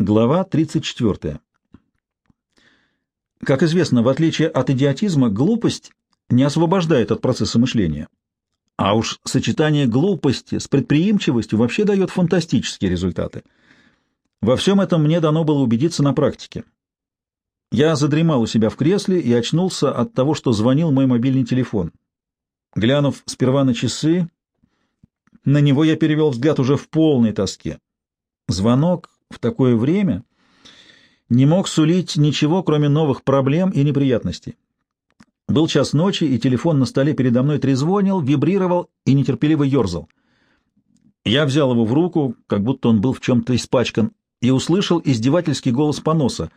Глава 34. Как известно, в отличие от идиотизма, глупость не освобождает от процесса мышления. А уж сочетание глупости с предприимчивостью вообще дает фантастические результаты. Во всем этом мне дано было убедиться на практике. Я задремал у себя в кресле и очнулся от того, что звонил мой мобильный телефон. Глянув сперва на часы, на него я перевел взгляд уже в полной тоске. Звонок в такое время не мог сулить ничего, кроме новых проблем и неприятностей. Был час ночи, и телефон на столе передо мной трезвонил, вибрировал и нетерпеливо ерзал. Я взял его в руку, как будто он был в чем-то испачкан, и услышал издевательский голос поноса.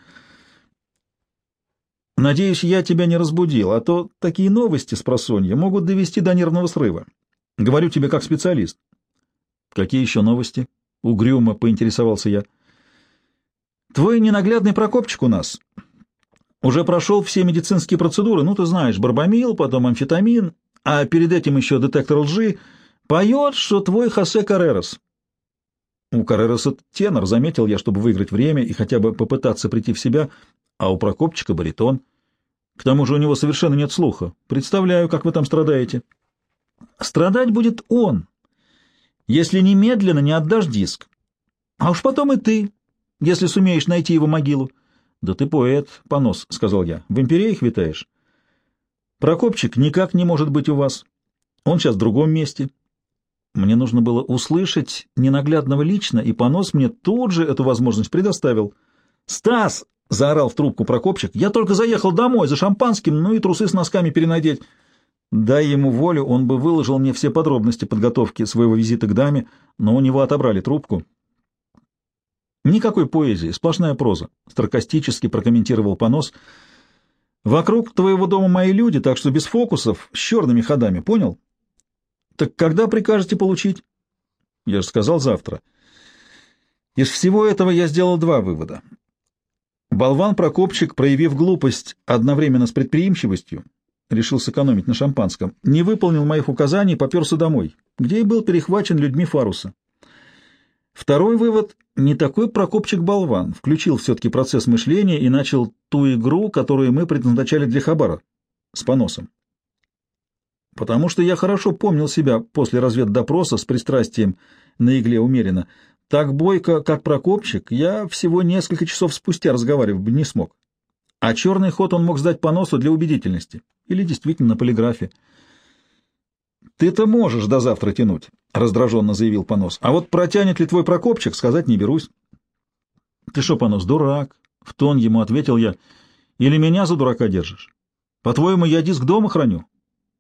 «Надеюсь, я тебя не разбудил, а то такие новости с просонья могут довести до нервного срыва. Говорю тебе как специалист». «Какие еще новости?» — угрюмо поинтересовался я. Твой ненаглядный Прокопчик у нас уже прошел все медицинские процедуры, ну, ты знаешь, барбамил, потом амфетамин, а перед этим еще детектор лжи, поет, что твой Хосе Каррерос. У Каррероса тенор, заметил я, чтобы выиграть время и хотя бы попытаться прийти в себя, а у Прокопчика баритон. К тому же у него совершенно нет слуха. Представляю, как вы там страдаете. Страдать будет он, если немедленно не отдашь диск. А уж потом и ты, если сумеешь найти его могилу. — Да ты поэт, понос, — сказал я. — В империях витаешь. Прокопчик никак не может быть у вас. Он сейчас в другом месте. Мне нужно было услышать ненаглядного лично, и понос мне тут же эту возможность предоставил. «Стас!» — заорал в трубку Прокопчик. «Я только заехал домой за шампанским, ну и трусы с носками перенадеть». Дай ему волю, он бы выложил мне все подробности подготовки своего визита к даме, но у него отобрали трубку. Никакой поэзии, сплошная проза, — саркастически прокомментировал понос. Вокруг твоего дома мои люди, так что без фокусов, с черными ходами, понял? Так когда прикажете получить? Я же сказал завтра. Из всего этого я сделал два вывода. Болван-прокопчик, проявив глупость одновременно с предприимчивостью, решил сэкономить на шампанском, не выполнил моих указаний и поперся домой, где и был перехвачен людьми Фаруса. Второй вывод — не такой Прокопчик-болван, включил все-таки процесс мышления и начал ту игру, которую мы предназначали для Хабара, с поносом. Потому что я хорошо помнил себя после разведдопроса с пристрастием на игле умеренно. Так бойко, как Прокопчик, я всего несколько часов спустя разговаривать бы не смог. А черный ход он мог сдать по носу для убедительности. Или действительно на полиграфе. «Ты-то можешь до завтра тянуть», — раздраженно заявил Понос. «А вот протянет ли твой Прокопчик, сказать не берусь». «Ты что, Понос, дурак?» — в тон ему ответил я. «Или меня за дурака держишь? По-твоему, я диск дома храню?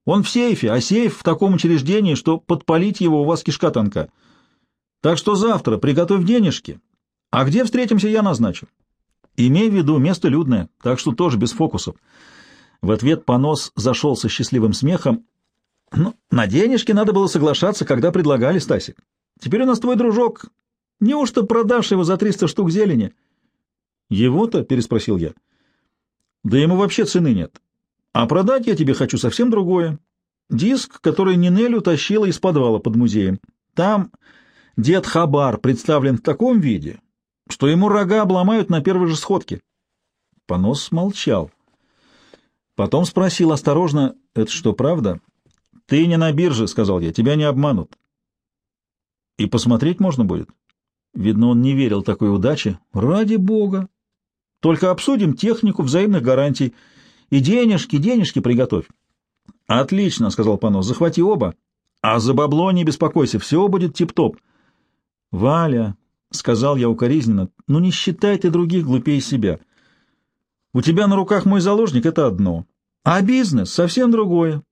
Он в сейфе, а сейф в таком учреждении, что подпалить его у вас кишка тонка. Так что завтра приготовь денежки, а где встретимся, я назначу. Имей в виду, место людное, так что тоже без фокусов». В ответ Понос зашел со счастливым смехом, ну, на денежки надо было соглашаться, когда предлагали, Стасик. Теперь у нас твой дружок. Неужто продашь его за триста штук зелени? Его-то? — переспросил я. Да ему вообще цены нет. А продать я тебе хочу совсем другое. Диск, который Нинель утащила из подвала под музеем. Там дед Хабар представлен в таком виде, что ему рога обломают на первой же сходке. Понос молчал. Потом спросил осторожно, это что, правда? — «Ты не на бирже», — сказал я, — «тебя не обманут». «И посмотреть можно будет?» Видно, он не верил такой удаче. «Ради бога! Только обсудим технику взаимных гарантий. И денежки, денежки приготовь». «Отлично», — сказал Панос, — «захвати оба. А за бабло не беспокойся, все будет тип-топ». «Валя», — сказал я укоризненно, — «ну не считай ты других глупее себя. У тебя на руках мой заложник — это одно, а бизнес — совсем другое.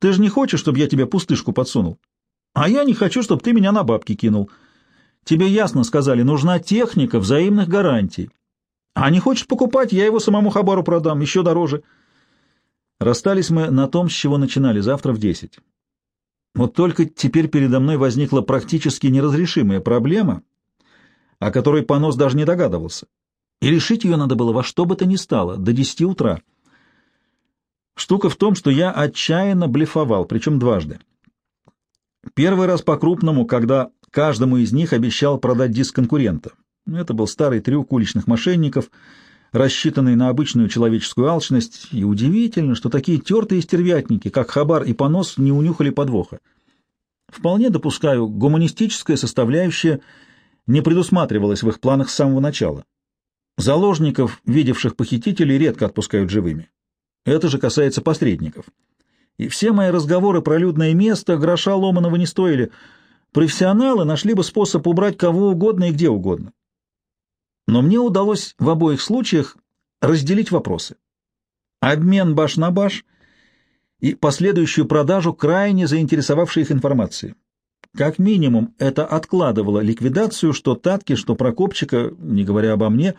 Ты же не хочешь, чтобы я тебе пустышку подсунул? А я не хочу, чтобы ты меня на бабки кинул. Тебе ясно сказали, нужна техника взаимных гарантий. А не хочешь покупать, я его самому Хабару продам, еще дороже. Расстались мы на том, с чего начинали, завтра в десять. Вот только теперь передо мной возникла практически неразрешимая проблема, о которой понос даже не догадывался. И решить ее надо было во что бы то ни стало, до десяти утра. Штука в том, что я отчаянно блефовал, причем дважды. Первый раз по-крупному, когда каждому из них обещал продать диск конкурента. Это был старый трюк уличных мошенников, рассчитанный на обычную человеческую алчность, и удивительно, что такие тертые стервятники, как Хабар и Понос, не унюхали подвоха. Вполне допускаю, гуманистическая составляющая не предусматривалась в их планах с самого начала. Заложников, видевших похитителей, редко отпускают живыми. Это же касается посредников. И все мои разговоры про людное место гроша ломаного не стоили. Профессионалы нашли бы способ убрать кого угодно и где угодно. Но мне удалось в обоих случаях разделить вопросы. Обмен баш на баш и последующую продажу крайне заинтересовавшей их информации. Как минимум, это откладывало ликвидацию что Татки, что Прокопчика, не говоря обо мне,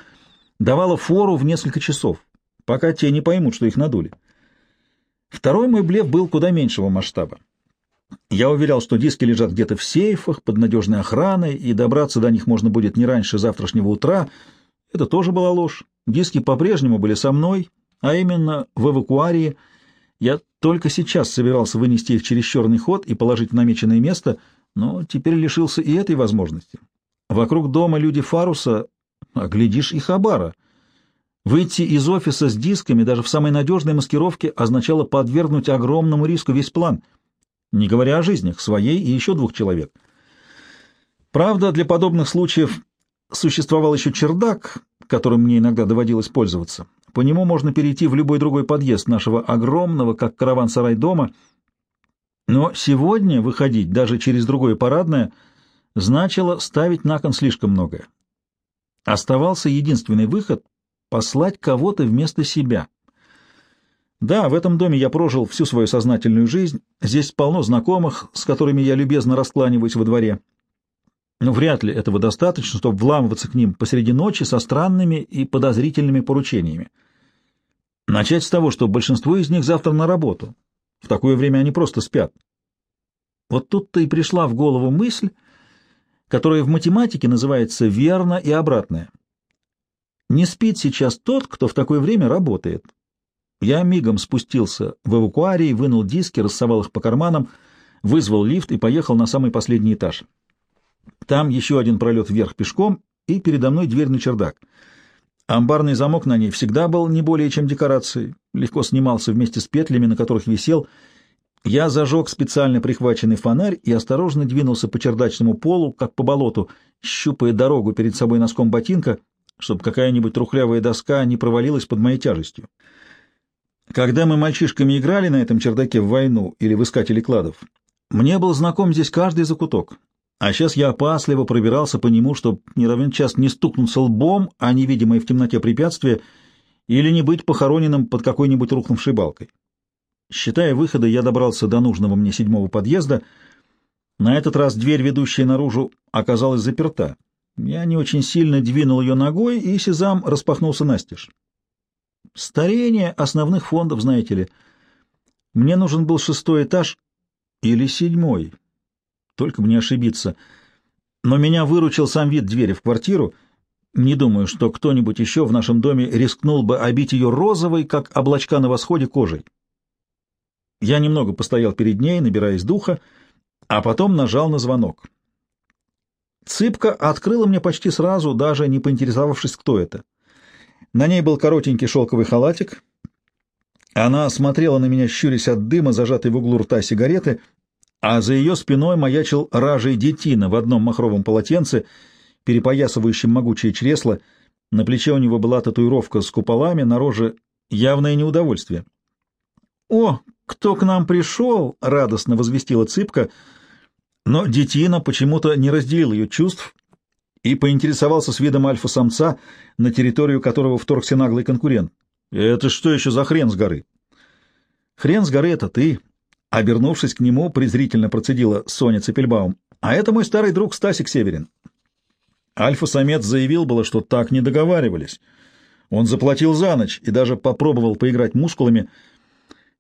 давало фору в несколько часов, пока те не поймут, что их надули. Второй мой блеф был куда меньшего масштаба. Я уверял, что диски лежат где-то в сейфах, под надежной охраной, и добраться до них можно будет не раньше завтрашнего утра. Это тоже была ложь. Диски по-прежнему были со мной, а именно в эвакуарии. Я только сейчас собирался вынести их через черный ход и положить в намеченное место, но теперь лишился и этой возможности. Вокруг дома люди Фаруса, а глядишь, и Хабара. Выйти из офиса с дисками даже в самой надежной маскировке означало подвергнуть огромному риску весь план — не говоря о жизнях своей и еще двух человек. Правда, для подобных случаев существовал еще чердак, которым мне иногда доводилось пользоваться. По нему можно перейти в любой другой подъезд нашего огромного, как караван-сарай дома, но сегодня выходить даже через другое парадное значило ставить на кон слишком многое. Оставался единственный выход — послать кого-то вместо себя. Да, в этом доме я прожил всю свою сознательную жизнь, здесь полно знакомых, с которыми я любезно раскланиваюсь во дворе. Но вряд ли этого достаточно, чтобы вламываться к ним посреди ночи со странными и подозрительными поручениями. Начать с того, что большинство из них завтра на работу. В такое время они просто спят. Вот тут-то и пришла в голову мысль, которая в математике называется верно и обратное. Не спит сейчас тот, кто в такое время работает. Я мигом спустился в эвакуарий, вынул диски, рассовал их по карманам, вызвал лифт и поехал на самый последний этаж. Там еще один пролет вверх пешком, и передо мной дверь на чердак. Амбарный замок на ней всегда был не более чем декорацией, легко снимался вместе с петлями, на которых висел. Я зажег специально прихваченный фонарь и осторожно двинулся по чердачному полу, как по болоту, щупая дорогу перед собой носком ботинка, чтобы какая-нибудь трухлявая доска не провалилась под моей тяжестью. Когда мы мальчишками играли на этом чердаке в войну или в искатели кладов, мне был знаком здесь каждый закуток. А сейчас я опасливо пробирался по нему, чтобы не равен час не стукнуться лбом, а невидимое в темноте препятствие, или не быть похороненным под какой-нибудь рухнувшей балкой. Считая выхода, я добрался до нужного мне седьмого подъезда. На этот раз дверь, ведущая наружу, оказалась заперта. Я не очень сильно двинул ее ногой, и сезам распахнулся настежь. Старение основных фондов, знаете ли. Мне нужен был шестой этаж или седьмой. Только мне ошибиться. Но меня выручил сам вид двери в квартиру. Не думаю, что кто-нибудь еще в нашем доме рискнул бы обить ее розовой, как облачка на восходе, кожей. Я немного постоял перед ней, набираясь духа, а потом нажал на звонок. Цыпка открыла мне почти сразу, даже не поинтересовавшись, кто это. На ней был коротенький шелковый халатик. Она смотрела на меня, щурясь от дыма, зажатой в углу рта сигареты, а за ее спиной маячил ражей детина в одном махровом полотенце, перепоясывающем могучее чресло. На плече у него была татуировка с куполами, на роже явное неудовольствие. «О, кто к нам пришел?» — радостно возвестила Цыпка, но детина почему-то не разделил ее чувств и поинтересовался с видом альфа-самца, на территорию которого вторгся наглый конкурент. «Это что еще за хрен с горы?» «Хрен с горы — это ты», — обернувшись к нему, презрительно процедила Соня Цепельбаум. «А это мой старый друг Стасик Северин». Альфа-самец заявил было, что так не договаривались. Он заплатил за ночь и даже попробовал поиграть мускулами.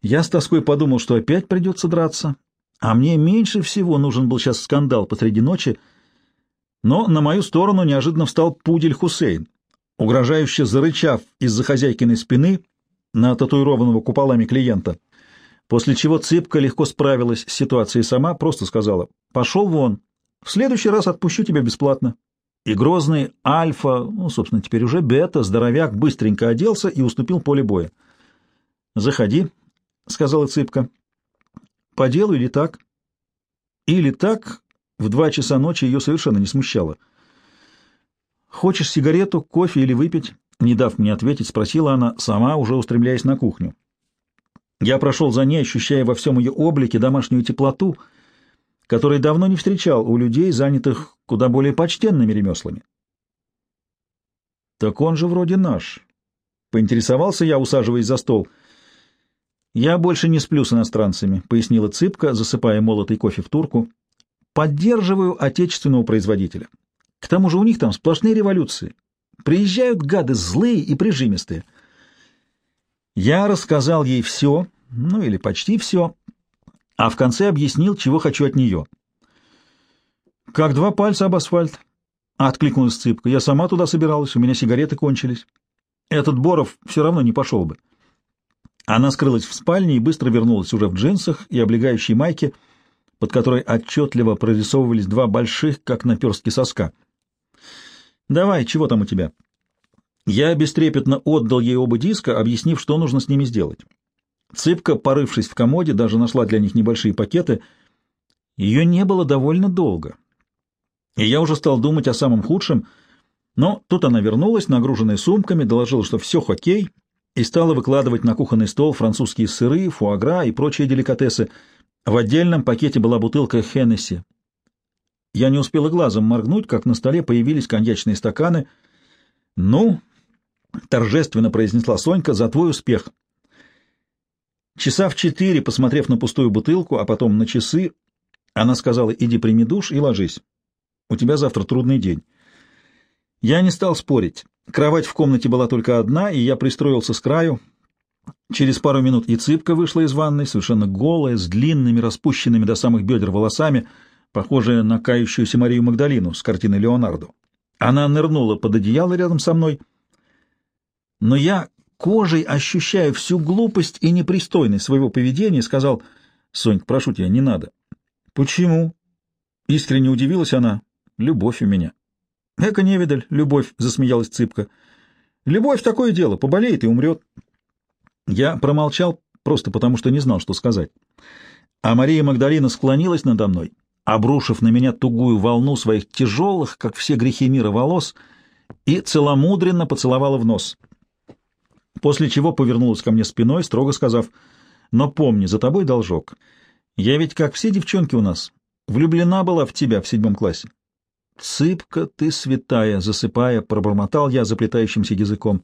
Я с тоской подумал, что опять придется драться, а мне меньше всего нужен был сейчас скандал посреди ночи — но на мою сторону неожиданно встал пудель Хусейн, угрожающе зарычав из-за хозяйкиной спины на татуированного куполами клиента, после чего Цыпка легко справилась с ситуацией сама, просто сказала «Пошел вон, в следующий раз отпущу тебя бесплатно». и грозный Альфа, ну, собственно, теперь уже Бета, здоровяк, быстренько оделся и уступил поле боя. «Заходи», — сказала Цыпка. «По делу или так?» Или так, в два часа ночи ее совершенно не смущало. «Хочешь сигарету, кофе или выпить?» Не дав мне ответить, спросила она, сама уже устремляясь на кухню. Я прошел за ней, ощущая во всем ее облике домашнюю теплоту, которой давно не встречал у людей, занятых куда более почтенными ремеслами. «Так он же вроде наш», — поинтересовался я, усаживаясь за стол. «Я больше не сплю с иностранцами», — пояснила Цыпка, засыпая молотый кофе в турку. «Поддерживаю отечественного производителя. К тому же у них там сплошные революции. Приезжают гады злые и прижимистые. Я рассказал ей все, ну или почти все, а в конце объяснил, чего хочу от нее. «Как два пальца об асфальт», — откликнулась Цыпка. «Я сама туда собиралась, у меня сигареты кончились. Этот Боров все равно не пошел бы». Она скрылась в спальне и быстро вернулась уже в джинсах и облегающей майке, под которой отчетливо прорисовывались два больших, как наперстки соска — «Давай, чего там у тебя?» Я бестрепетно отдал ей оба диска, объяснив, что нужно с ними сделать. Цыпка, порывшись в комоде, даже нашла для них небольшие пакеты. Ее не было довольно долго. И я уже стал думать о самом худшем, но тут она вернулась, нагруженная сумками, доложила, что все хоккей, и стала выкладывать на кухонный стол французские сыры, фуагра и прочие деликатесы. В отдельном пакете была бутылка Хеннесси, я не успела глазом моргнуть, как на столе появились коньячные стаканы. «Ну», — торжественно произнесла Сонька, — «за твой успех». Часа в четыре, посмотрев на пустую бутылку, а потом на часы, она сказала, «Иди прими душ и ложись. У тебя завтра трудный день». Я не стал спорить. Кровать в комнате была только одна, и я пристроился с краю. Через пару минут и цыпка вышла из ванной, совершенно голая, с длинными, распущенными до самых бедер волосами — похожая на кающуюся Марию Магдалину с картины Леонардо. Она нырнула под одеяло рядом со мной, но я кожей ощущая всю глупость и непристойность своего поведения, сказал, «Сонька, прошу тебя, не надо». «Почему?» — искренне удивилась она. «Любовь у меня». «Эка невидаль, любовь», — засмеялась Цыпка. «Любовь — такое дело, поболеет и умрет». Я промолчал просто потому, что не знал, что сказать. А Мария Магдалина склонилась надо мной обрушив на меня тугую волну своих тяжелых, как все грехи мира, волос, и целомудренно поцеловала в нос. После чего повернулась ко мне спиной, строго сказав, «Но помни, за тобой должок. Я ведь, как все девчонки у нас, влюблена была в тебя в седьмом классе». «Цыпка ты святая!» — засыпая, пробормотал я заплетающимся языком.